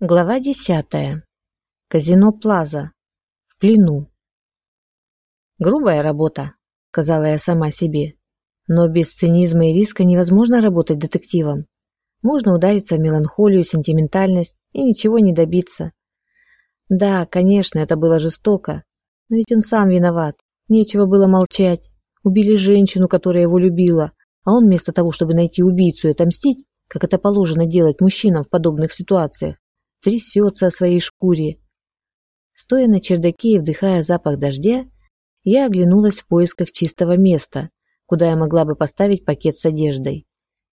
Глава десятая. Казино Плаза. В плену. «Грубая работа», — сказала я сама себе. «Но без цинизма и риска невозможно работать детективом. Можно удариться в меланхолию, сентиментальность и ничего не добиться. Да, конечно, это было жестоко, но ведь он сам виноват. Нечего было молчать. Убили женщину, которая его любила, а он вместо того, чтобы найти убийцу и отомстить, как это положено делать мужчинам в подобных ситуациях, трясется о своей шкуре. Стоя на чердаке и вдыхая запах дождя, я оглянулась в поисках чистого места, куда я могла бы поставить пакет с одеждой.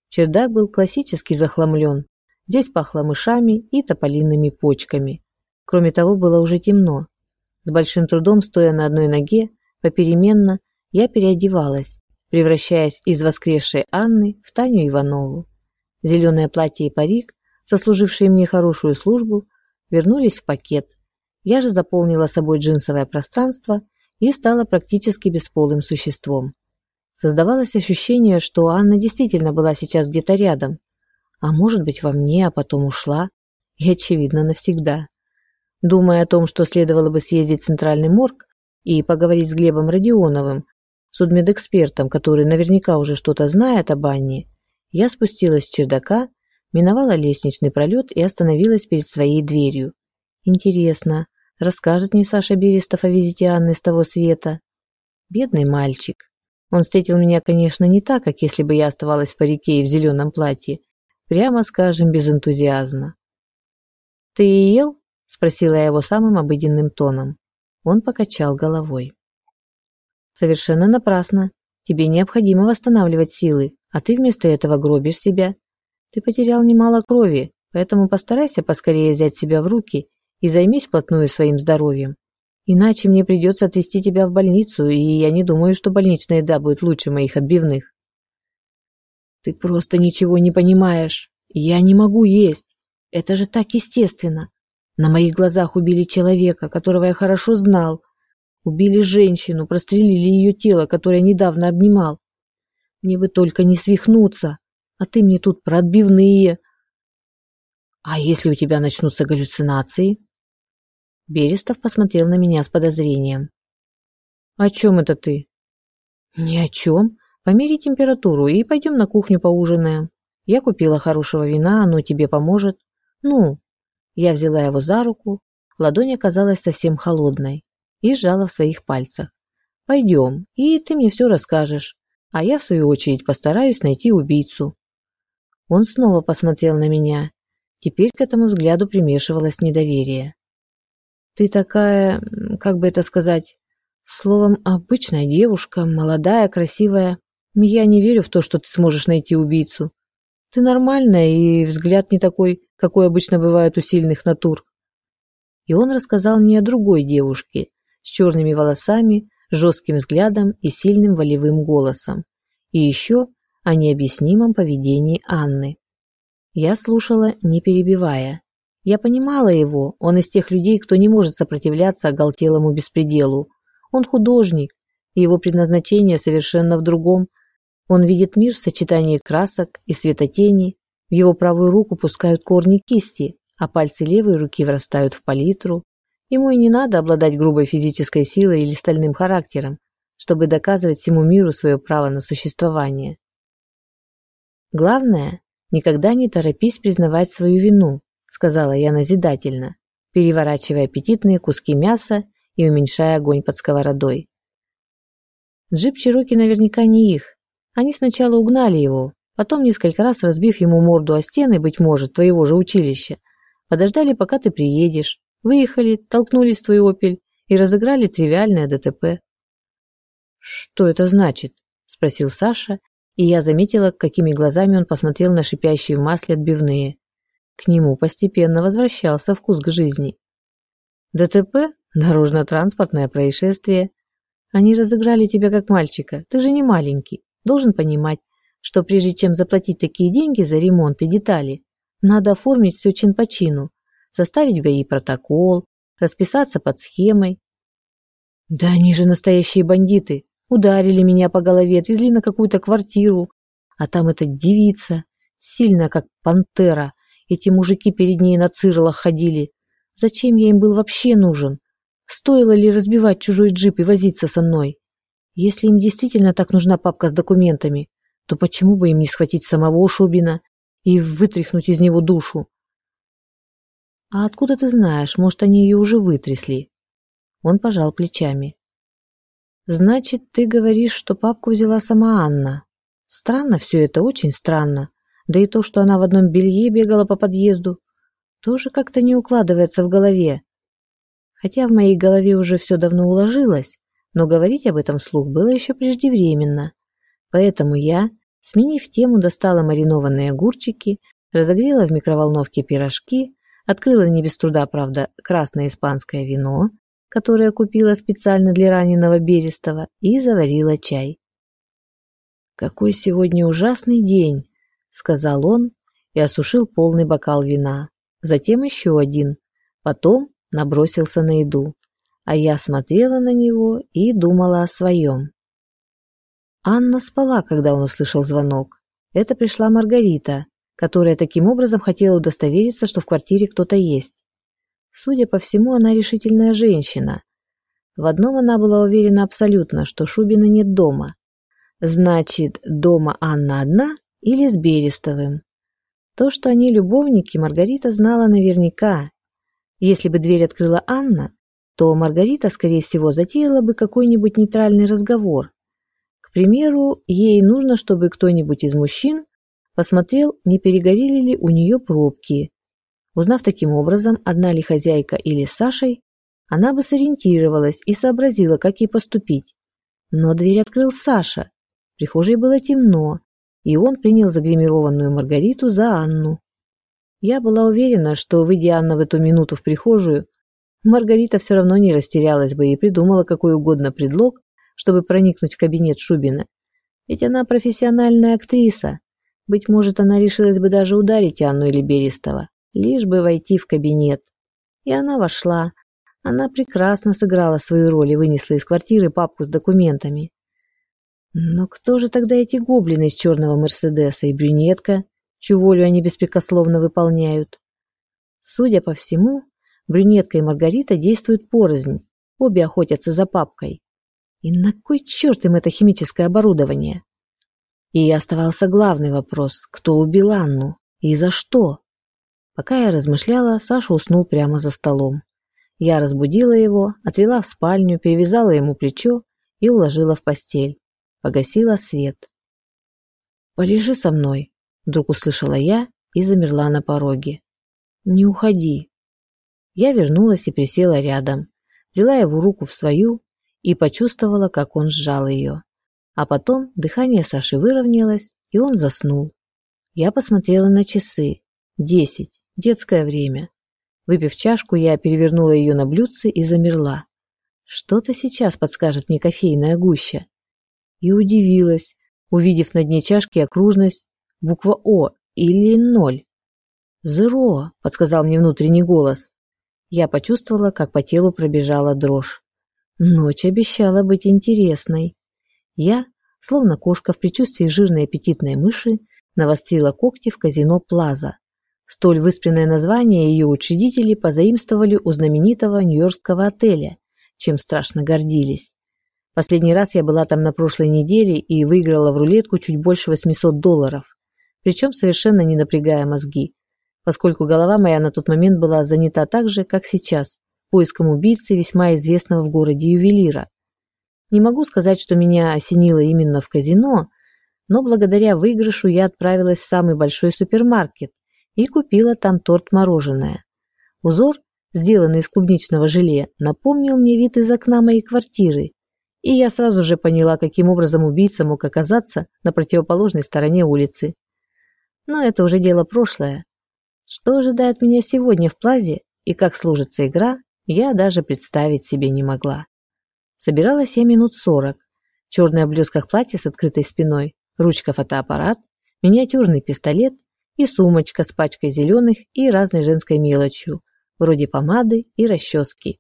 Чердак был классически захламлен. Здесь пахло мышами и тополиными почками. Кроме того, было уже темно. С большим трудом, стоя на одной ноге, попеременно, я переодевалась, превращаясь из воскресшей Анны в Таню Иванову. Зеленое платье и парик сослужившие мне хорошую службу, вернулись в пакет. Я же заполнила собой джинсовое пространство и стала практически бесполым существом. Создавалось ощущение, что Анна действительно была сейчас где-то рядом, а может быть во мне, а потом ушла, и, очевидно, навсегда. Думая о том, что следовало бы съездить в Центральный морг и поговорить с Глебом Родионовым, судмедэкспертом, который наверняка уже что-то знает об Анне, я спустилась с чердака миновала лестничный пролет и остановилась перед своей дверью. Интересно, расскажет мне Саша Берестов о визите Анны с того света? Бедный мальчик. Он встретил меня, конечно, не так, как если бы я оставалась в парике и в зеленом платье. Прямо скажем, без энтузиазма. «Ты ел?» – спросила я его самым обыденным тоном. Он покачал головой. «Совершенно напрасно. Тебе необходимо восстанавливать силы, а ты вместо этого гробишь себя. Ты потерял немало крови, поэтому постарайся поскорее взять себя в руки и займись вплотную своим здоровьем. Иначе мне придется отвезти тебя в больницу, и я не думаю, что больничная еда будет лучше моих отбивных. Ты просто ничего не понимаешь. Я не могу есть. Это же так естественно. На моих глазах убили человека, которого я хорошо знал. Убили женщину, прострелили ее тело, которое недавно обнимал. Мне бы только не свихнуться а ты мне тут про отбивные. А если у тебя начнутся галлюцинации? Берестов посмотрел на меня с подозрением. О чем это ты? Ни о чем. Помери температуру и пойдем на кухню поужинаем. Я купила хорошего вина, оно тебе поможет. Ну, я взяла его за руку, ладонь оказалась совсем холодной и сжала в своих пальцах. Пойдем, и ты мне все расскажешь, а я в свою очередь постараюсь найти убийцу. Он снова посмотрел на меня. Теперь к этому взгляду примешивалось недоверие. «Ты такая, как бы это сказать, словом, обычная девушка, молодая, красивая. Я не верю в то, что ты сможешь найти убийцу. Ты нормальная, и взгляд не такой, какой обычно бывает у сильных натур». И он рассказал мне о другой девушке, с черными волосами, жестким взглядом и сильным волевым голосом. И еще о необъяснимом поведении Анны. Я слушала, не перебивая. Я понимала его, он из тех людей, кто не может сопротивляться оголтелому беспределу. Он художник, и его предназначение совершенно в другом. Он видит мир в сочетании красок и светотени. В его правую руку пускают корни кисти, а пальцы левой руки врастают в палитру. Ему и не надо обладать грубой физической силой или стальным характером, чтобы доказывать всему миру свое право на существование. Главное, никогда не торопись признавать свою вину, сказала я назидательно, переворачивая аппетитные куски мяса и уменьшая огонь под сковородой. Джип Чироки наверняка не их. Они сначала угнали его, потом несколько раз разбив ему морду о стены, быть может, твоего же училища, подождали, пока ты приедешь, выехали, толкнулись в твой «Опель» и разыграли тривиальное ДТП. «Что это значит?» – спросил Саша, и я заметила, какими глазами он посмотрел на шипящие в масле отбивные. К нему постепенно возвращался вкус к жизни. ДТП – дорожно-транспортное происшествие. Они разыграли тебя как мальчика, ты же не маленький. Должен понимать, что прежде чем заплатить такие деньги за ремонт и детали, надо оформить все чин по чину, составить в ГАИ протокол, расписаться под схемой. Да они же настоящие бандиты, Ударили меня по голове, отвезли на какую-то квартиру. А там эта девица, сильная как пантера, эти мужики перед ней на цирлах ходили. Зачем я им был вообще нужен? Стоило ли разбивать чужой джип и возиться со мной? Если им действительно так нужна папка с документами, то почему бы им не схватить самого Шубина и вытряхнуть из него душу? А откуда ты знаешь, может, они ее уже вытрясли? Он пожал плечами. Значит, ты говоришь, что папку взяла сама Анна. Странно все это, очень странно. Да и то, что она в одном белье бегала по подъезду, тоже как-то не укладывается в голове. Хотя в моей голове уже все давно уложилось, но говорить об этом вслух было еще преждевременно. Поэтому я, сменив тему, достала маринованные огурчики, разогрела в микроволновке пирожки, открыла не без труда, правда, красное испанское вино, которое купила специально для раненого Берестова, и заварила чай. «Какой сегодня ужасный день!» — сказал он и осушил полный бокал вина. Затем еще один. Потом набросился на еду. А я смотрела на него и думала о своем. Анна спала, когда он услышал звонок. Это пришла Маргарита, которая таким образом хотела удостовериться, что в квартире кто-то есть. Судя по всему, она решительная женщина. В одном она была уверена абсолютно, что Шубина нет дома. Значит, дома Анна одна или с Берестовым. То, что они любовники, Маргарита знала наверняка. Если бы дверь открыла Анна, то Маргарита, скорее всего, затеяла бы какой-нибудь нейтральный разговор. К примеру, ей нужно, чтобы кто-нибудь из мужчин посмотрел, не перегорели ли у нее пробки. Узнав таким образом, одна ли хозяйка или Сашей, она бы сориентировалась и сообразила, как ей поступить. Но дверь открыл Саша. В прихожей было темно, и он принял загримированную Маргариту за Анну. Я была уверена, что, выйдя Анна в эту минуту в прихожую, Маргарита все равно не растерялась бы и придумала какой угодно предлог, чтобы проникнуть в кабинет Шубина. Ведь она профессиональная актриса. Быть может, она решилась бы даже ударить Анну или Берестова, лишь бы войти в кабинет. И она вошла. Она прекрасно сыграла свою роль и вынесла из квартиры папку с документами. Но кто же тогда эти гоблины из черного Мерседеса и брюнетка, чью волю они беспрекословно выполняют? Судя по всему, брюнетка и Маргарита действуют порознь, обе охотятся за папкой. И на кой черт им это химическое оборудование? И оставался главный вопрос, кто убил Анну и за что? Пока я размышляла, Саша уснул прямо за столом. Я разбудила его, отвела в спальню, перевязала ему плечо и уложила в постель погасила свет. «Полежи со мной», — вдруг услышала я и замерла на пороге. «Не уходи». Я вернулась и присела рядом, взяла его руку в свою и почувствовала, как он сжал ее. А потом дыхание Саши выровнялось, и он заснул. Я посмотрела на часы. Десять. Детское время. Выпив чашку, я перевернула ее на блюдце и замерла. Что-то сейчас подскажет мне кофейная гуща и удивилась, увидев на дне чашки окружность буква О или ноль. «Зеро», — подсказал мне внутренний голос. Я почувствовала, как по телу пробежала дрожь. Ночь обещала быть интересной. Я, словно кошка в предчувствии жирной аппетитной мыши, навострила когти в казино Плаза. Столь выспренное название ее учредители позаимствовали у знаменитого нью-йоркского отеля, чем страшно гордились. Последний раз я была там на прошлой неделе и выиграла в рулетку чуть больше 800 долларов. Причем совершенно не напрягая мозги, поскольку голова моя на тот момент была занята так же, как сейчас, поиском убийцы весьма известного в городе ювелира. Не могу сказать, что меня осенило именно в казино, но благодаря выигрышу я отправилась в самый большой супермаркет и купила там торт-мороженое. Узор, сделанный из клубничного желе, напомнил мне вид из окна моей квартиры, и я сразу же поняла, каким образом убийца мог оказаться на противоположной стороне улицы. Но это уже дело прошлое. Что ожидает меня сегодня в плазе и как сложится игра, я даже представить себе не могла. Собиралась я минут сорок. Черное в блесках платье с открытой спиной, ручка-фотоаппарат, миниатюрный пистолет и сумочка с пачкой зеленых и разной женской мелочью, вроде помады и расчески.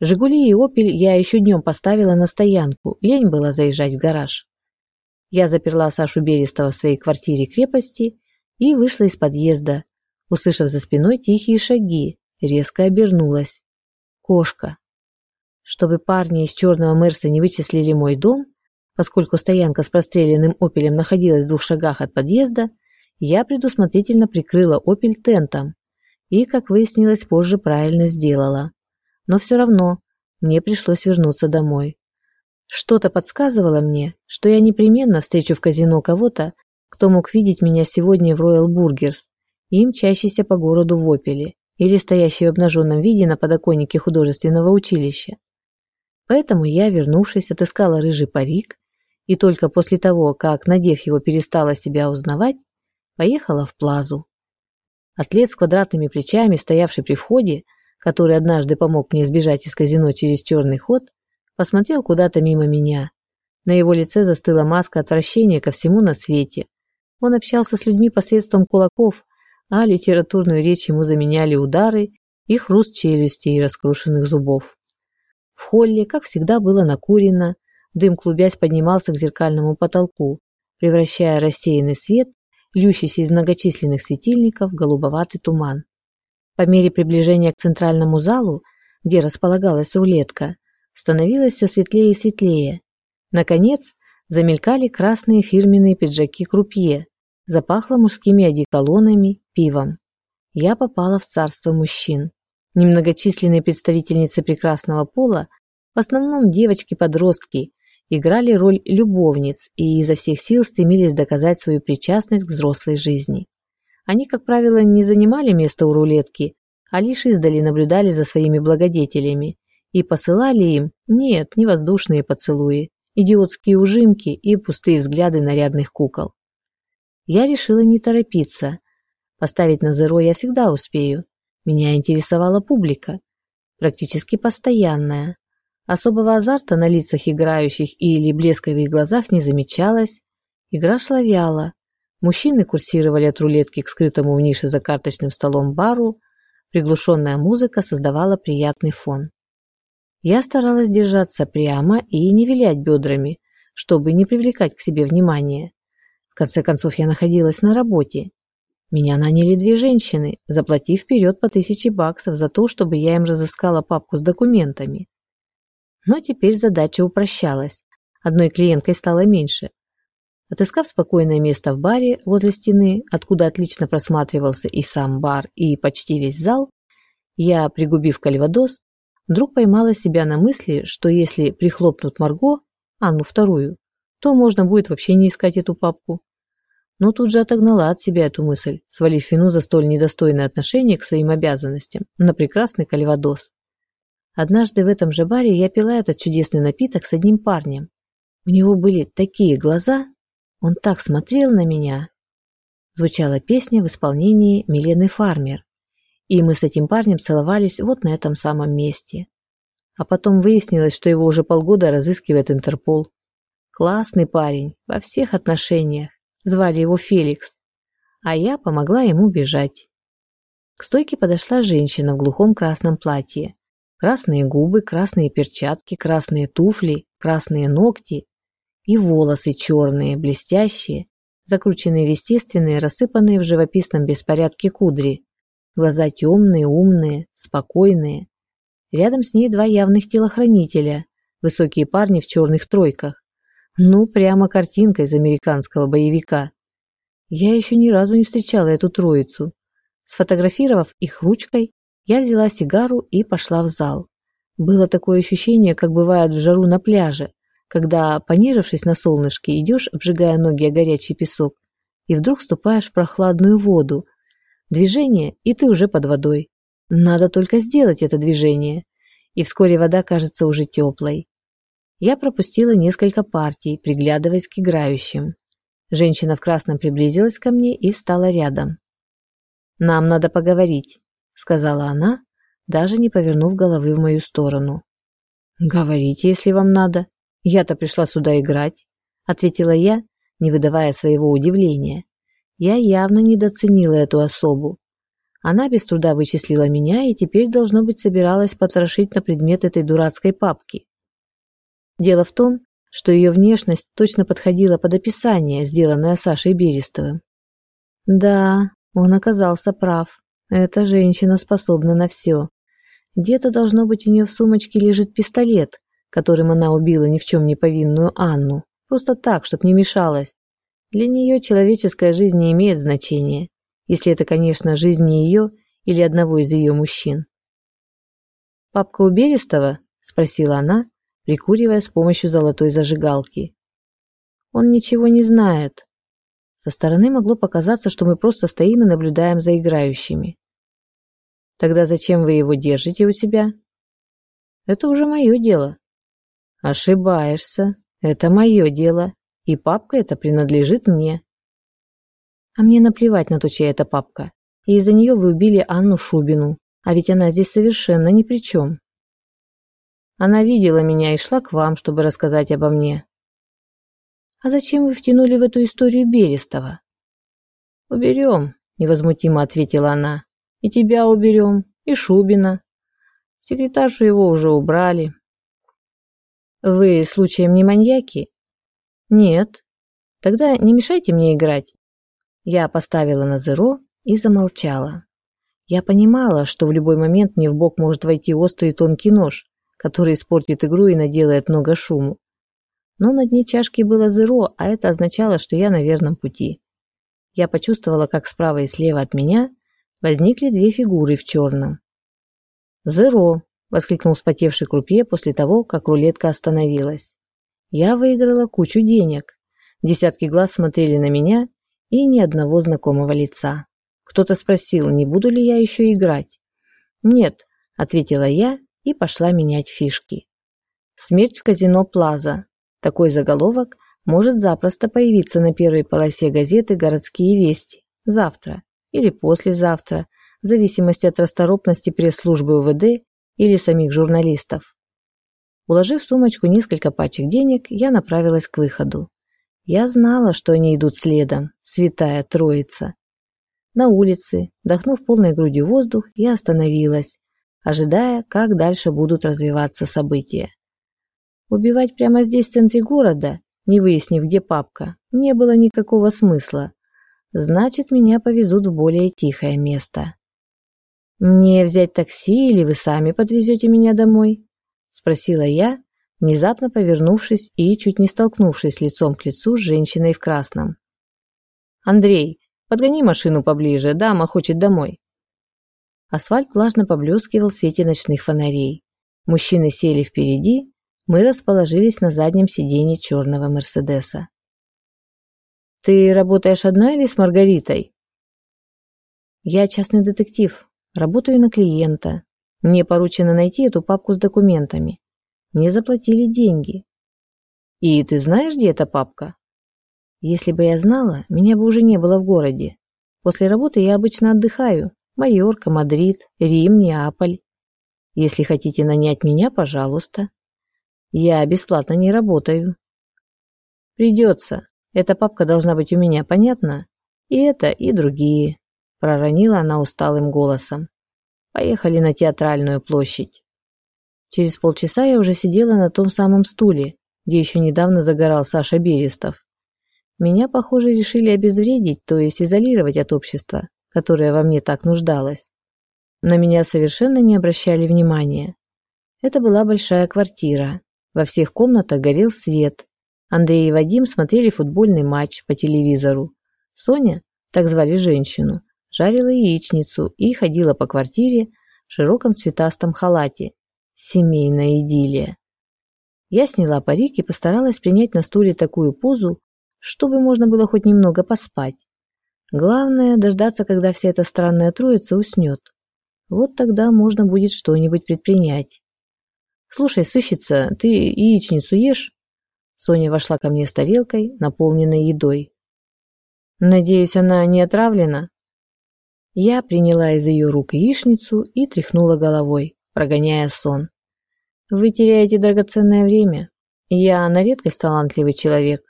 «Жигули» и «Опель» я еще днем поставила на стоянку, лень было заезжать в гараж. Я заперла Сашу Берестова в своей квартире крепости и вышла из подъезда, Услышав за спиной тихие шаги, резко обернулась. Кошка. Чтобы парни из черного Мерса не вычислили мой дом, поскольку стоянка с простреленным «Опелем» находилась в двух шагах от подъезда, я предусмотрительно прикрыла «Опель» тентом и, как выяснилось, позже правильно сделала. Но все равно мне пришлось вернуться домой. Что-то подсказывало мне, что я непременно встречу в казино кого-то, кто мог видеть меня сегодня в Royal Burgers и мчащийся по городу в «Опеле» или стоящий в обнаженном виде на подоконнике художественного училища. Поэтому я, вернувшись, отыскала рыжий парик и только после того, как, надев его, перестала себя узнавать, поехала в Плазу. Атлет с квадратными плечами, стоявший при входе, который однажды помог мне сбежать из казино через черный ход, посмотрел куда-то мимо меня. На его лице застыла маска отвращения ко всему на свете. Он общался с людьми посредством кулаков, а литературную речь ему заменяли удары и хруст челюстей и раскрушенных зубов. В холле, как всегда, было накурено, дым клубясь поднимался к зеркальному потолку, превращая рассеянный свет, льющийся из многочисленных светильников, голубоватый туман. По мере приближения к центральному залу, где располагалась рулетка, становилось все светлее и светлее. Наконец, замелькали красные фирменные пиджаки крупье, запахло мужскими одеколонами, пивом. Я попала в царство мужчин. Немногочисленные представительницы прекрасного пола, в основном девочки-подростки, играли роль любовниц и изо всех сил стремились доказать свою причастность к взрослой жизни. Они, как правило, не занимали место у рулетки, а лишь издали наблюдали за своими благодетелями и посылали им, нет, не воздушные поцелуи, идиотские ужимки и пустые взгляды нарядных кукол. Я решила не торопиться. Поставить на зеро я всегда успею. Меня интересовала публика, практически постоянная. Особого азарта на лицах играющих или блеска в их глазах не замечалось. Игра шла вяло. Мужчины курсировали от рулетки к скрытому в нише за карточным столом бару. Приглушенная музыка создавала приятный фон. Я старалась держаться прямо и не вилять бедрами, чтобы не привлекать к себе внимания конце концов, я находилась на работе. Меня наняли две женщины, заплатив вперед по тысяче баксов за то, чтобы я им разыскала папку с документами. Но теперь задача упрощалась. Одной клиенткой стало меньше. Отыскав спокойное место в баре возле стены, откуда отлично просматривался и сам бар, и почти весь зал, я, пригубив кальвадос, вдруг поймала себя на мысли, что если прихлопнут Марго, а ну вторую, то можно будет вообще не искать эту папку но тут же отогнала от себя эту мысль, свалив вину за столь недостойное отношение к своим обязанностям на прекрасный кальвадос. Однажды в этом же баре я пила этот чудесный напиток с одним парнем. У него были такие глаза, он так смотрел на меня. Звучала песня в исполнении Милены Фармер, и мы с этим парнем целовались вот на этом самом месте. А потом выяснилось, что его уже полгода разыскивает Интерпол. Классный парень во всех отношениях. Звали его Феликс. А я помогла ему бежать. К стойке подошла женщина в глухом красном платье. Красные губы, красные перчатки, красные туфли, красные ногти и волосы черные, блестящие, закрученные в естественные, рассыпанные в живописном беспорядке кудри. Глаза темные, умные, спокойные. Рядом с ней два явных телохранителя, высокие парни в черных тройках. Ну, прямо картинка из американского боевика. Я еще ни разу не встречала эту троицу. Сфотографировав их ручкой, я взяла сигару и пошла в зал. Было такое ощущение, как бывает в жару на пляже, когда, понежившись на солнышке, идешь, обжигая ноги о горячий песок, и вдруг вступаешь в прохладную воду. Движение, и ты уже под водой. Надо только сделать это движение, и вскоре вода кажется уже теплой. Я пропустила несколько партий, приглядываясь к играющим. Женщина в красном приблизилась ко мне и встала рядом. «Нам надо поговорить», — сказала она, даже не повернув головы в мою сторону. «Говорите, если вам надо. Я-то пришла сюда играть», — ответила я, не выдавая своего удивления. Я явно недооценила эту особу. Она без труда вычислила меня и теперь, должно быть, собиралась потрошить на предмет этой дурацкой папки. Дело в том, что ее внешность точно подходила под описание, сделанное Сашей Берестовым. Да, Он оказался прав. Эта женщина способна на все. Где-то должно быть у нее в сумочке лежит пистолет, которым она убила ни в чем не повинную Анну. Просто так, чтобы не мешалась. Для нее человеческая жизнь не имеет значения, если это, конечно, жизнь не ее или одного из ее мужчин. «Папка у Берестова?» – спросила она, прикуривая с помощью золотой зажигалки. «Он ничего не знает». Со стороны могло показаться, что мы просто стоим и наблюдаем за играющими. «Тогда зачем вы его держите у себя?» «Это уже мое дело». «Ошибаешься. Это мое дело и папка эта принадлежит мне. А мне наплевать на то, чья это папка. И из-за нее вы убили Анну Шубину, а ведь она здесь совершенно ни при чем. Она видела меня и шла к вам, чтобы рассказать обо мне. А зачем вы втянули в эту историю Берестова? Уберем, невозмутимо ответила она. И тебя уберем, и Шубина. Секретаршу его уже убрали. Вы случаем не маньяки? Нет. Тогда не мешайте мне играть. Я поставила на зеро и замолчала. Я понимала, что в любой момент мне в бок может войти острый тонкий нож, который испортит игру и наделает много шуму. Но на дне чашки было зеро, а это означало, что я на верном пути. Я почувствовала, как справа и слева от меня возникли две фигуры в черном. «Зеро!» – воскликнул вспотевший крупье после того, как рулетка остановилась. Я выиграла кучу денег. Десятки глаз смотрели на меня и ни одного знакомого лица. Кто-то спросил, не буду ли я еще играть. «Нет», — ответила я и пошла менять фишки. «Смерть в казино Плаза». Такой заголовок может запросто появиться на первой полосе газеты «Городские вести» завтра или послезавтра, в зависимости от расторопности пресс-службы УВД или самих журналистов. Уложив в сумочку несколько пачек денег, я направилась к выходу. Я знала, что они идут следом, святая троица. На улице, вдохнув полной грудью воздух, я остановилась, ожидая, как дальше будут развиваться события. Убивать прямо здесь, в центре города, не выяснив, где папка, не было никакого смысла. Значит, меня повезут в более тихое место. Мне взять такси или вы сами подвезете меня домой? спросила я, внезапно повернувшись и чуть не столкнувшись лицом к лицу с женщиной в красном. Андрей, подгони машину поближе, дама хочет домой. Асфальт влажно поблескивал в свете ночных фонарей. Мужчины сели впереди, мы расположились на заднем сиденье черного Мерседеса. «Ты работаешь одна или с Маргаритой?» «Я частный детектив, работаю на клиента. Мне поручено найти эту папку с документами. Мне заплатили деньги. И ты знаешь, где эта папка? Если бы я знала, меня бы уже не было в городе. После работы я обычно отдыхаю. Майорка, Мадрид, Рим, Неаполь. Если хотите нанять меня, пожалуйста. Я бесплатно не работаю. Придется. Эта папка должна быть у меня, понятно? И это, и другие. Проронила она усталым голосом. Поехали на театральную площадь. Через полчаса я уже сидела на том самом стуле, где еще недавно загорал Саша Берестов. Меня, похоже, решили обезвредить, то есть изолировать от общества, которое во мне так нуждалось. На меня совершенно не обращали внимания. Это была большая квартира. Во всех комнатах горел свет. Андрей и Вадим смотрели футбольный матч по телевизору. Соня, так звали женщину, жарила яичницу и ходила по квартире в широком цветастом халате. Семейная идиллия. Я сняла парик и постаралась принять на стуле такую позу, чтобы можно было хоть немного поспать. Главное – дождаться, когда вся эта странная троица уснет. Вот тогда можно будет что-нибудь предпринять. «Слушай, сыщица, ты яичницу ешь?» Соня вошла ко мне с тарелкой, наполненной едой. «Надеюсь, она не отравлена?» Я приняла из ее рук яичницу и тряхнула головой, прогоняя сон. «Вы теряете драгоценное время. Я на редкость талантливый человек.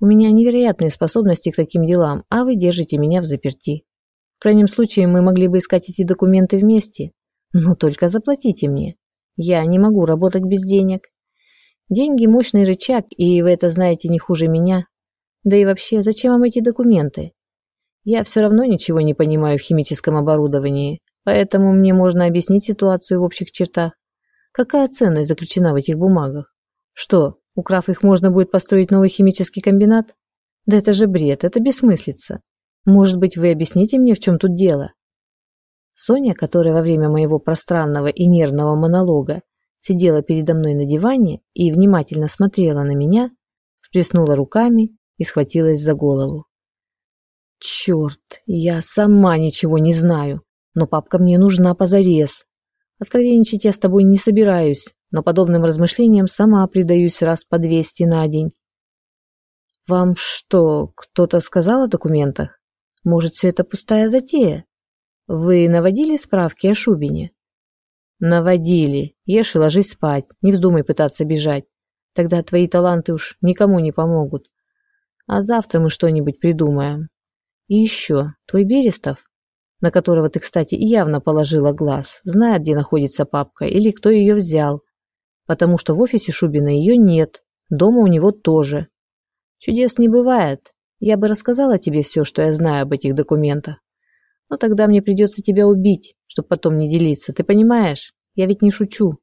У меня невероятные способности к таким делам, а вы держите меня в заперти. В крайнем случае мы могли бы искать эти документы вместе. Но только заплатите мне. Я не могу работать без денег. Деньги – мощный рычаг, и вы это знаете не хуже меня. Да и вообще, зачем вам эти документы? Я все равно ничего не понимаю в химическом оборудовании, поэтому мне можно объяснить ситуацию в общих чертах. Какая ценность заключена в этих бумагах? Что, украв их, можно будет построить новый химический комбинат? Да это же бред, это бессмыслица. Может быть, вы объясните мне, в чем тут дело? Соня, которая во время моего пространного и нервного монолога сидела передо мной на диване и внимательно смотрела на меня, всплеснула руками и схватилась за голову. «Черт, я сама ничего не знаю, но папка мне нужна позарез. Откровенничать я с тобой не собираюсь, но подобным размышлениям сама предаюсь раз по двести на день. Вам что, кто-то сказал о документах? Может, все это пустая затея? Вы наводили справки о Шубине? Наводили. Ешь и ложись спать. Не вздумай пытаться бежать. Тогда твои таланты уж никому не помогут. А завтра мы что-нибудь придумаем. И еще, твой Берестов, на которого ты, кстати, явно положила глаз, знает, где находится папка или кто ее взял. Потому что в офисе Шубина ее нет, дома у него тоже. Чудес не бывает. Я бы рассказала тебе все, что я знаю об этих документах. Но тогда мне придется тебя убить, чтобы потом не делиться, ты понимаешь? Я ведь не шучу.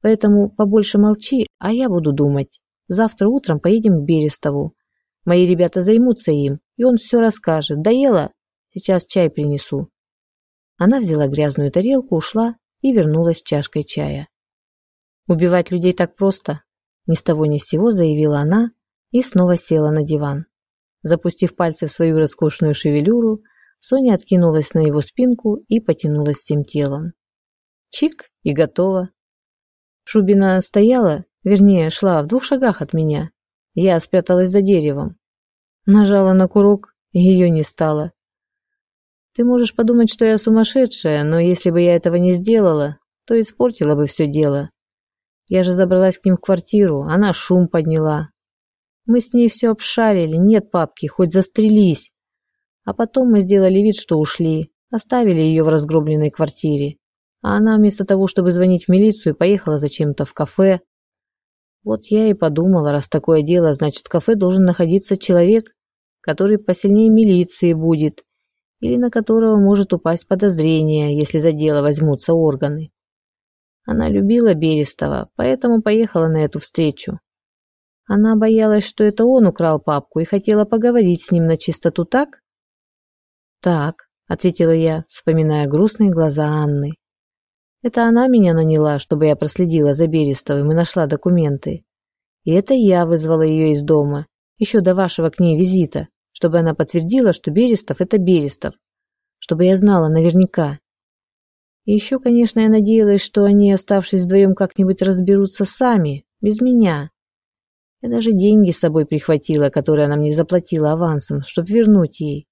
Поэтому побольше молчи, а я буду думать. Завтра утром поедем к Берестову. Мои ребята займутся им, и он все расскажет. Доела? Сейчас чай принесу. Она взяла грязную тарелку, ушла и вернулась с чашкой чая. Убивать людей так просто, ни с того ни с сего заявила она и снова села на диван. Запустив пальцы в свою роскошную шевелюру, Соня откинулась на его спинку и потянулась всем телом. Чик и готово. Шубина стояла, вернее, шла в двух шагах от меня. Я спряталась за деревом. Нажала на курок, ее не стало. Ты можешь подумать, что я сумасшедшая, но если бы я этого не сделала, то испортила бы все дело. Я же забралась к ним в квартиру, она шум подняла. Мы с ней все обшарили, нет папки, хоть застрелись. А потом мы сделали вид, что ушли, оставили ее в разгромленной квартире. А она вместо того, чтобы звонить в милицию, поехала зачем-то в кафе. Вот я и подумала, раз такое дело, значит, в кафе должен находиться человек, который посильнее милиции будет, или на которого может упасть подозрение, если за дело возьмутся органы. Она любила Берестова, поэтому поехала на эту встречу. Она боялась, что это он украл папку и хотела поговорить с ним на чистоту так, «Так», — ответила я, вспоминая грустные глаза Анны. «Это она меня наняла, чтобы я проследила за Берестовым и нашла документы. И это я вызвала ее из дома, еще до вашего к ней визита, чтобы она подтвердила, что Берестов — это Берестов, чтобы я знала наверняка. И еще, конечно, я надеялась, что они, оставшись вдвоем, как-нибудь разберутся сами, без меня. Я даже деньги с собой прихватила, которые она мне заплатила авансом, чтобы вернуть ей.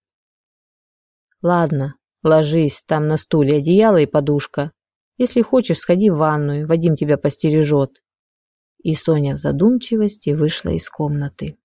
Ладно, ложись, там на стуле одеяло и подушка. Если хочешь, сходи в ванную, Вадим тебя постережет. И Соня в задумчивости вышла из комнаты.